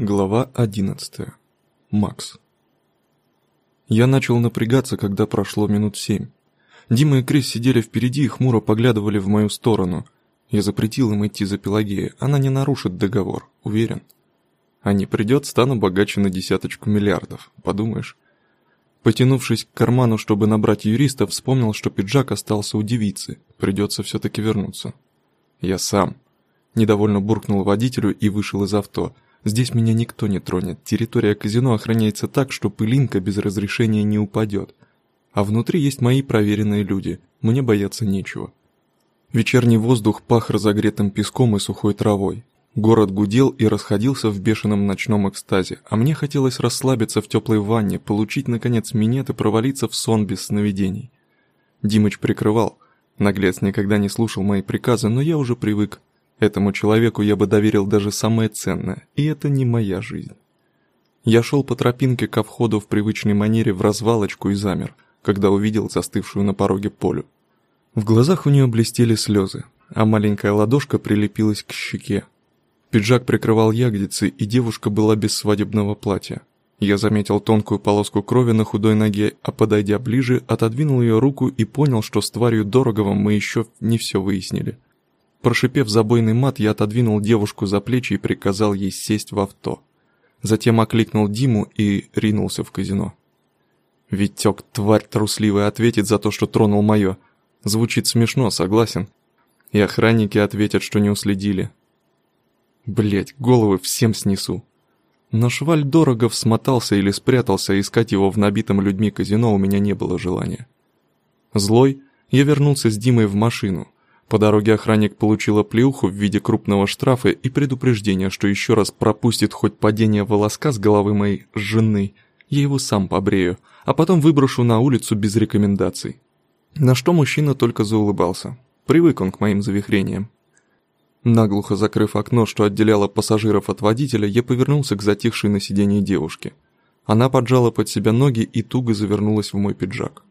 Глава 11. Макс. Я начал напрягаться, когда прошло минут семь. Дима и Крис сидели впереди и хмуро поглядывали в мою сторону. Я запретил им идти за Пелагеей, она не нарушит договор, уверен. А не придет, стану богаче на десяточку миллиардов, подумаешь. Потянувшись к карману, чтобы набрать юриста, вспомнил, что пиджак остался у девицы, придется все-таки вернуться. Я сам. Недовольно буркнул водителю и вышел из авто – Здесь меня никто не тронет. Территория казино охраняется так, что пылинка без разрешения не упадет. А внутри есть мои проверенные люди. Мне бояться нечего. Вечерний воздух пах разогретым песком и сухой травой. Город гудел и расходился в бешеном ночном экстазе, а мне хотелось расслабиться в теплой ванне, получить, наконец, минет и провалиться в сон без сновидений. Димыч прикрывал. Наглец никогда не слушал мои приказы, но я уже привык. Этому человеку я бы доверил даже самое ценное, и это не моя жизнь. Я шел по тропинке ко входу в привычной манере в развалочку и замер, когда увидел застывшую на пороге Полю. В глазах у нее блестели слезы, а маленькая ладошка прилепилась к щеке. Пиджак прикрывал ягодицы, и девушка была без свадебного платья. Я заметил тонкую полоску крови на худой ноге, а подойдя ближе, отодвинул ее руку и понял, что с тварью Дороговым мы еще не все выяснили. Прошипев забойный мат, я отодвинул девушку за плечи и приказал ей сесть в авто. Затем окликнул Диму и ринулся в казино. Витек, тварь трусливая, ответит за то, что тронул мое. Звучит смешно, согласен. И охранники ответят, что не уследили. Блять, головы всем снесу. Но Шваль Дорогов смотался или спрятался, а искать его в набитом людьми казино у меня не было желания. Злой, я вернулся с Димой в машину, по дороге охранник получил оплеуху в виде крупного штрафа и предупреждения, что еще раз пропустит хоть падение волоска с головы моей жены, я его сам побрею, а потом выброшу на улицу без рекомендаций. На что мужчина только заулыбался. Привык он к моим завихрениям. Наглухо закрыв окно, что отделяло пассажиров от водителя, я повернулся к затихшей на сиденье девушке. Она поджала под себя ноги и туго завернулась в мой пиджак.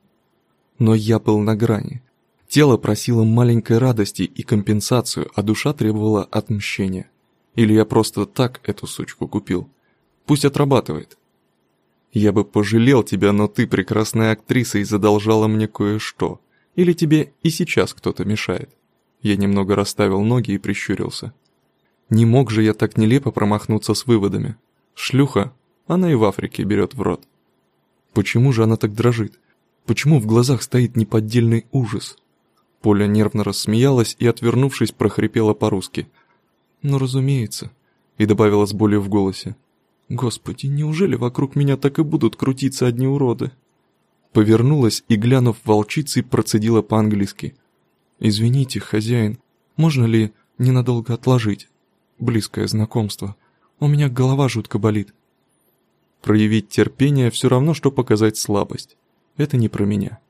Но я был на грани. Тело просило маленькой радости и компенсацию, а душа требовала отмщения. Или я просто так эту сучку купил. Пусть отрабатывает. Я бы пожалел тебя, но ты прекрасная актриса и задолжала мне кое-что. Или тебе и сейчас кто-то мешает. Я немного расставил ноги и прищурился. Не мог же я так нелепо промахнуться с выводами. Шлюха, она и в Африке берет в рот. Почему же она так дрожит? Почему в глазах стоит неподдельный ужас? Поля нервно рассмеялась и, отвернувшись, прохрипела по-русски. «Ну, разумеется», и добавила с болью в голосе. «Господи, неужели вокруг меня так и будут крутиться одни уроды?» Повернулась и, глянув волчицей, процедила по-английски. «Извините, хозяин, можно ли ненадолго отложить? Близкое знакомство. У меня голова жутко болит». Проявить терпение все равно, что показать слабость. Это не про меня.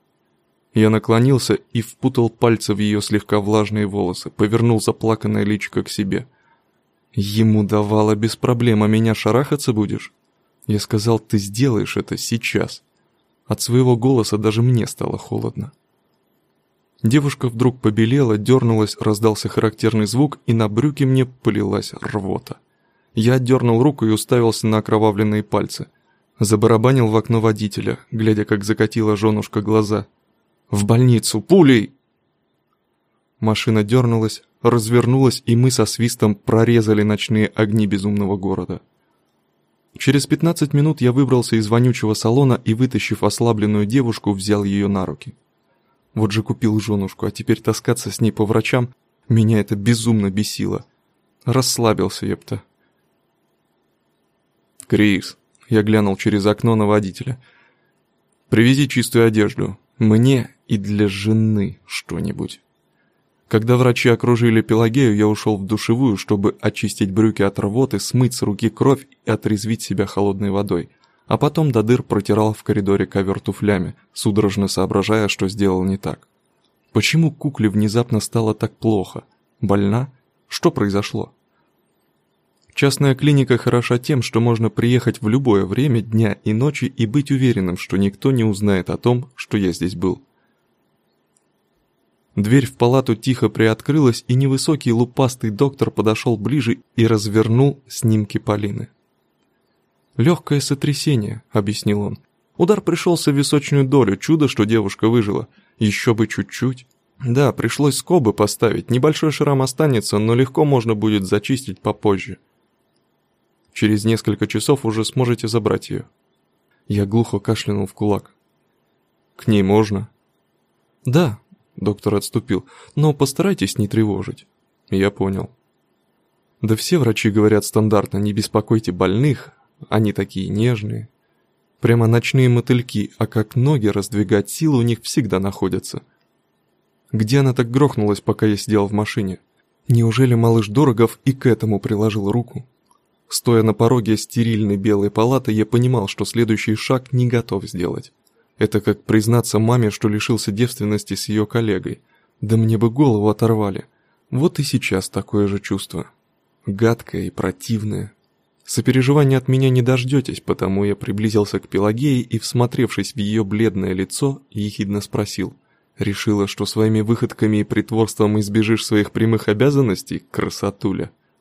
Я наклонился и впутал пальцы в ее слегка влажные волосы, повернул заплаканное личико к себе. Ему давало без проблем, а меня шарахаться будешь? Я сказал, ты сделаешь это сейчас. От своего голоса даже мне стало холодно. Девушка вдруг побелела, дернулась, раздался характерный звук, и на брюки мне полилась рвота. Я отдернул руку и уставился на окровавленные пальцы. Забарабанил в окно водителя, глядя, как закатила женушка глаза. В больницу! Пулей!» Машина дернулась, развернулась, и мы со свистом прорезали ночные огни безумного города. Через 15 минут я выбрался из вонючего салона и, вытащив ослабленную девушку, взял ее на руки. Вот же купил женушку, а теперь таскаться с ней по врачам, меня это безумно бесило. Расслабился, епта. «Крис», — я глянул через окно на водителя, — «привези чистую одежду, мне и для жены что-нибудь. Когда врачи окружили Пелагею, я ушел в душевую, чтобы очистить брюки от рвоты, смыть с руки кровь и отрезвить себя холодной водой. А потом до дыр протирал в коридоре ковер туфлями, судорожно соображая, что сделал не так. Почему кукле внезапно стало так плохо? Больна? Что произошло? Частная клиника хороша тем, что можно приехать в любое время дня и ночи и быть уверенным, что никто не узнает о том, что я здесь был. Дверь в палату тихо приоткрылась, и невысокий лупастый доктор подошел ближе и развернул снимки Полины. «Легкое сотрясение», — объяснил он. «Удар пришелся в височную долю, чудо, что девушка выжила. Еще бы чуть-чуть». «Да, пришлось скобы поставить, небольшой шрам останется, но легко можно будет зачистить попозже». «Через несколько часов уже сможете забрать ее». Я глухо кашлянул в кулак. «К ней можно?» «Да», — доктор отступил, — «но постарайтесь не тревожить». «Я понял». «Да все врачи говорят стандартно, не беспокойте больных, они такие нежные. Прямо ночные мотыльки, а как ноги раздвигать, силы у них всегда находятся. Где она так грохнулась, пока я сидел в машине? Неужели малыш Дорогов и к этому приложил руку? Стоя на пороге стерильной белой палаты, я понимал, что следующий шаг не готов сделать. Это как признаться маме, что лишился девственности с ее коллегой. Да мне бы голову оторвали. Вот и сейчас такое же чувство. Гадкое и противное. Сопереживания от меня не дождетесь, потому я приблизился к Пелагее и, всмотревшись в ее бледное лицо, ехидно спросил. «Решила, что своими выходками и притворством избежишь своих прямых обязанностей, красотуля?»